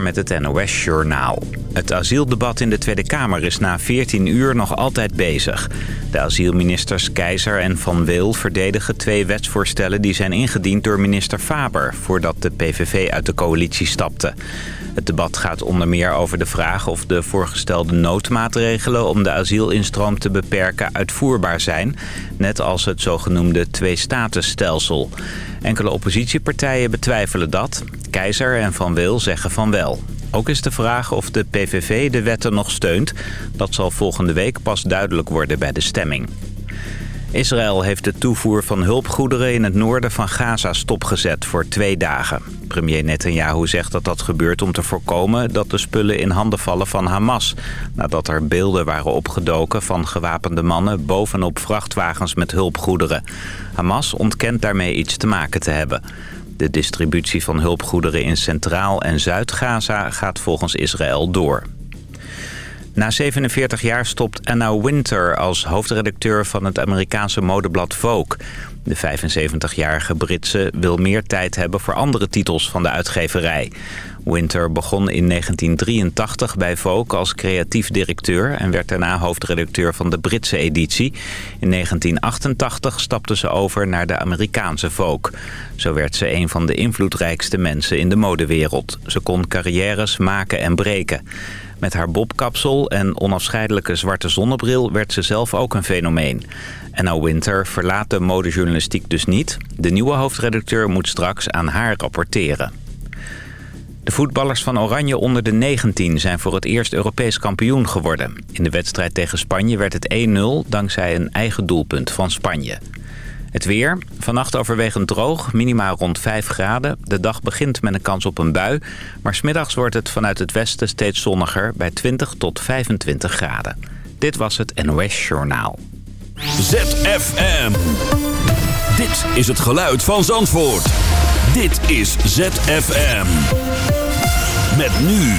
Met het NOS Journaal. Het asieldebat in de Tweede Kamer is na 14 uur nog altijd bezig. De asielministers Keizer en Van Weel verdedigen twee wetsvoorstellen... die zijn ingediend door minister Faber... voordat de PVV uit de coalitie stapte. Het debat gaat onder meer over de vraag of de voorgestelde noodmaatregelen... om de asielinstroom te beperken uitvoerbaar zijn... net als het zogenoemde twee-statenstelsel. Enkele oppositiepartijen betwijfelen dat. Keizer en Van Wil zeggen van wel. Ook is de vraag of de PVV de wetten nog steunt. Dat zal volgende week pas duidelijk worden bij de stemming. Israël heeft de toevoer van hulpgoederen in het noorden van Gaza stopgezet voor twee dagen. Premier Netanyahu zegt dat dat gebeurt om te voorkomen dat de spullen in handen vallen van Hamas. Nadat er beelden waren opgedoken van gewapende mannen bovenop vrachtwagens met hulpgoederen. Hamas ontkent daarmee iets te maken te hebben. De distributie van hulpgoederen in Centraal- en Zuid-Gaza gaat volgens Israël door. Na 47 jaar stopt Anna Winter als hoofdredacteur van het Amerikaanse modeblad Vogue. De 75-jarige Britse wil meer tijd hebben voor andere titels van de uitgeverij. Winter begon in 1983 bij Vogue als creatief directeur... en werd daarna hoofdredacteur van de Britse editie. In 1988 stapte ze over naar de Amerikaanse Vogue. Zo werd ze een van de invloedrijkste mensen in de modewereld. Ze kon carrières maken en breken. Met haar bobkapsel en onafscheidelijke zwarte zonnebril werd ze zelf ook een fenomeen. Enna Winter verlaat de modejournalistiek dus niet. De nieuwe hoofdredacteur moet straks aan haar rapporteren. De voetballers van Oranje onder de 19 zijn voor het eerst Europees kampioen geworden. In de wedstrijd tegen Spanje werd het 1-0 dankzij een eigen doelpunt van Spanje. Het weer. Vannacht overwegend droog, minima rond 5 graden. De dag begint met een kans op een bui. Maar smiddags wordt het vanuit het westen steeds zonniger bij 20 tot 25 graden. Dit was het NOS Journaal. ZFM. Dit is het geluid van Zandvoort. Dit is ZFM. Met nu.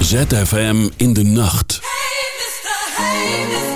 ZFM in de nacht. Hey, mister, hey, mister.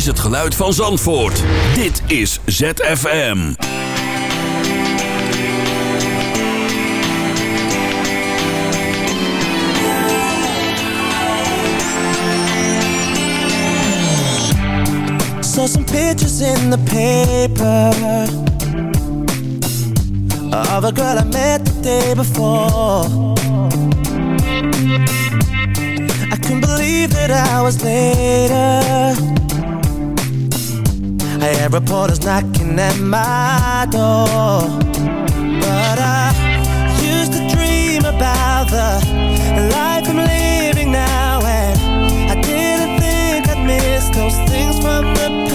is het geluid van Zandvoort. Dit is ZFM. Saw some pictures in the paper Of a girl I met the day before I couldn't believe that I was later I had reporters knocking at my door. But I used to dream about the life I'm living now And I didn't think I'd miss those things from the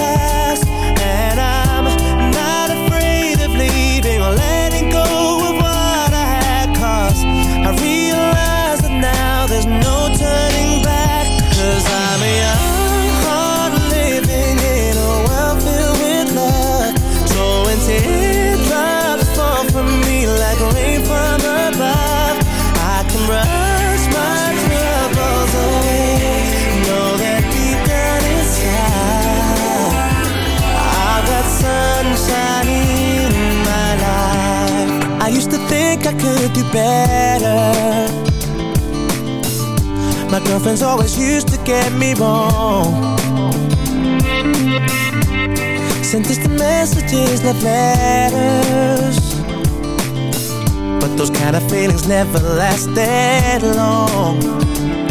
better. My girlfriend's always used to get me wrong. Sent us the messages, love letters But those kind of feelings never last that long.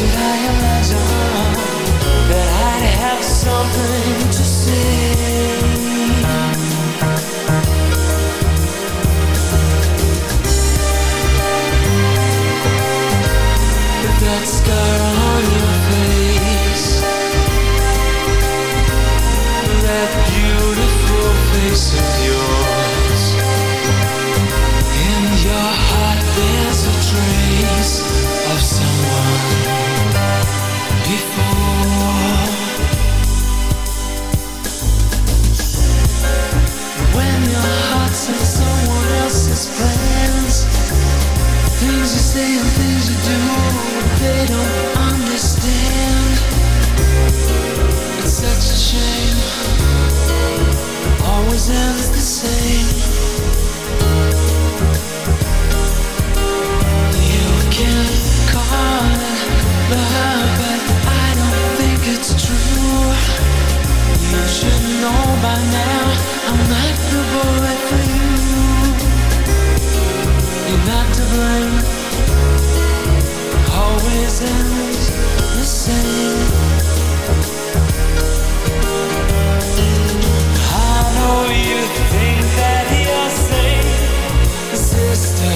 Should I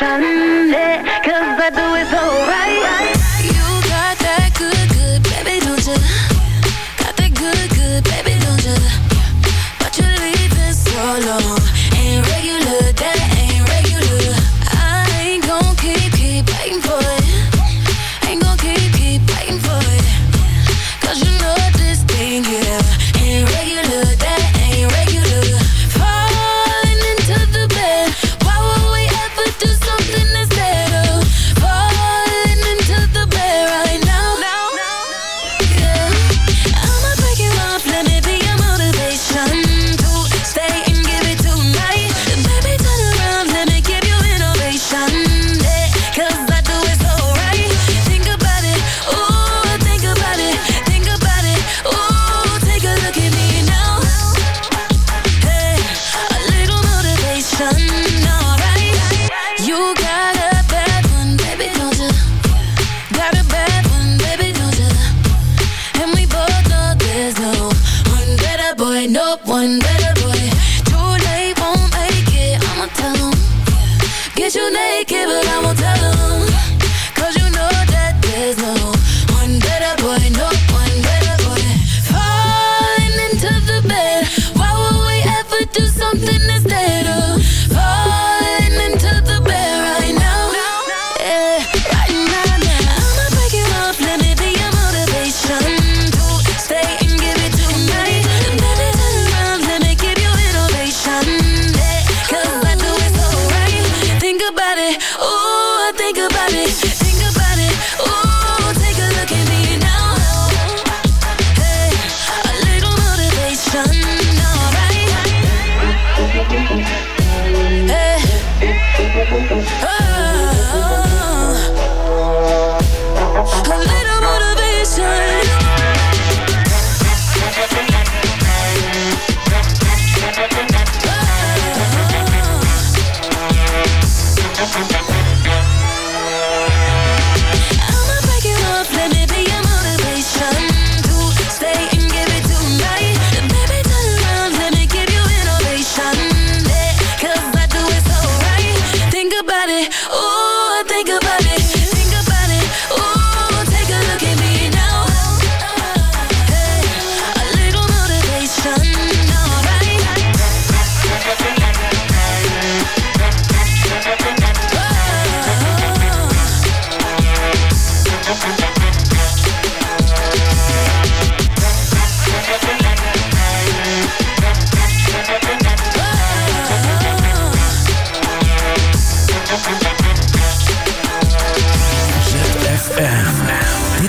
innovation. No one better boy. Too late, won't make it, I'ma tell 'em. Get you naked,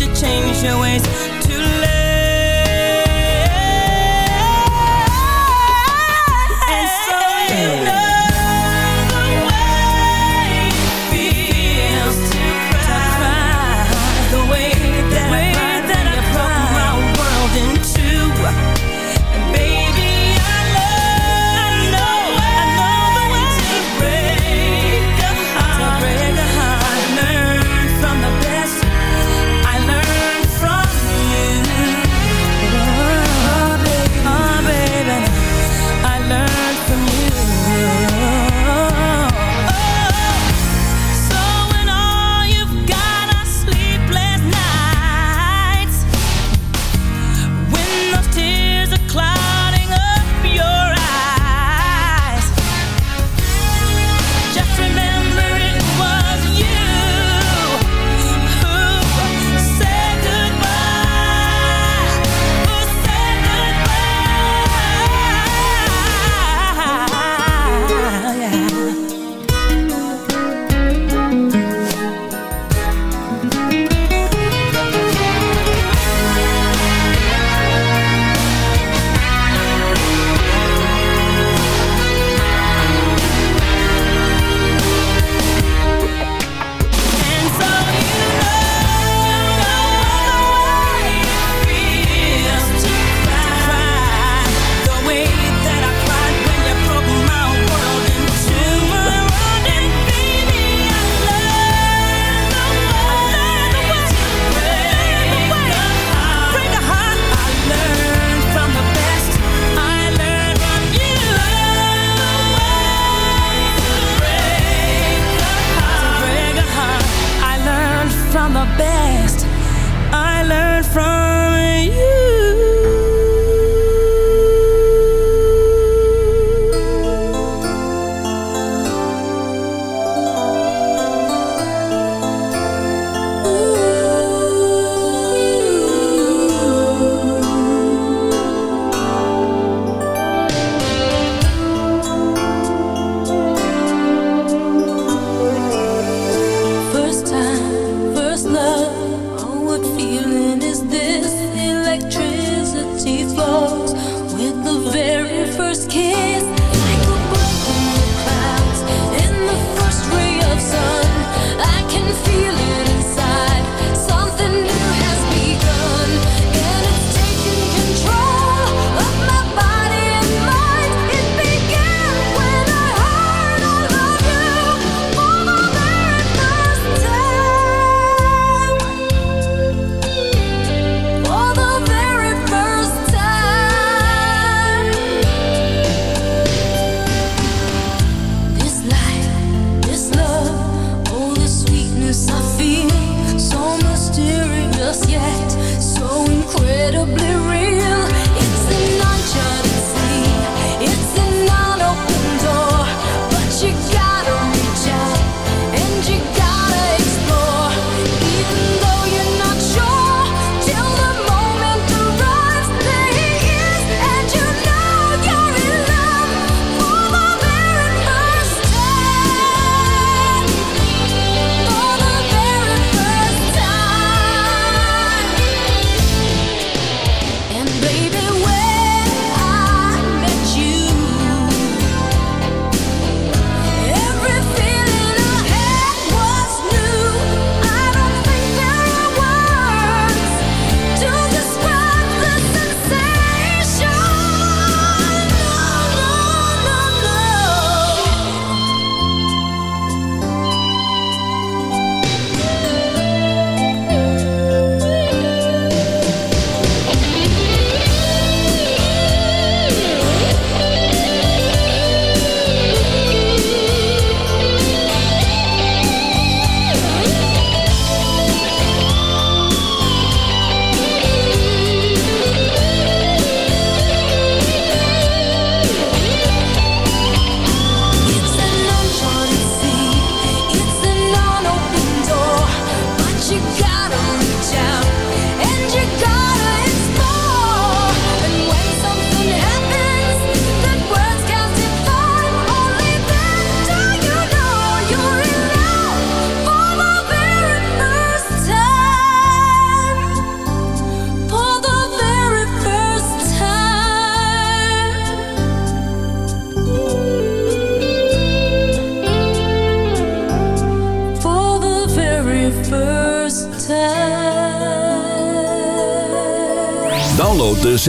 To change your ways.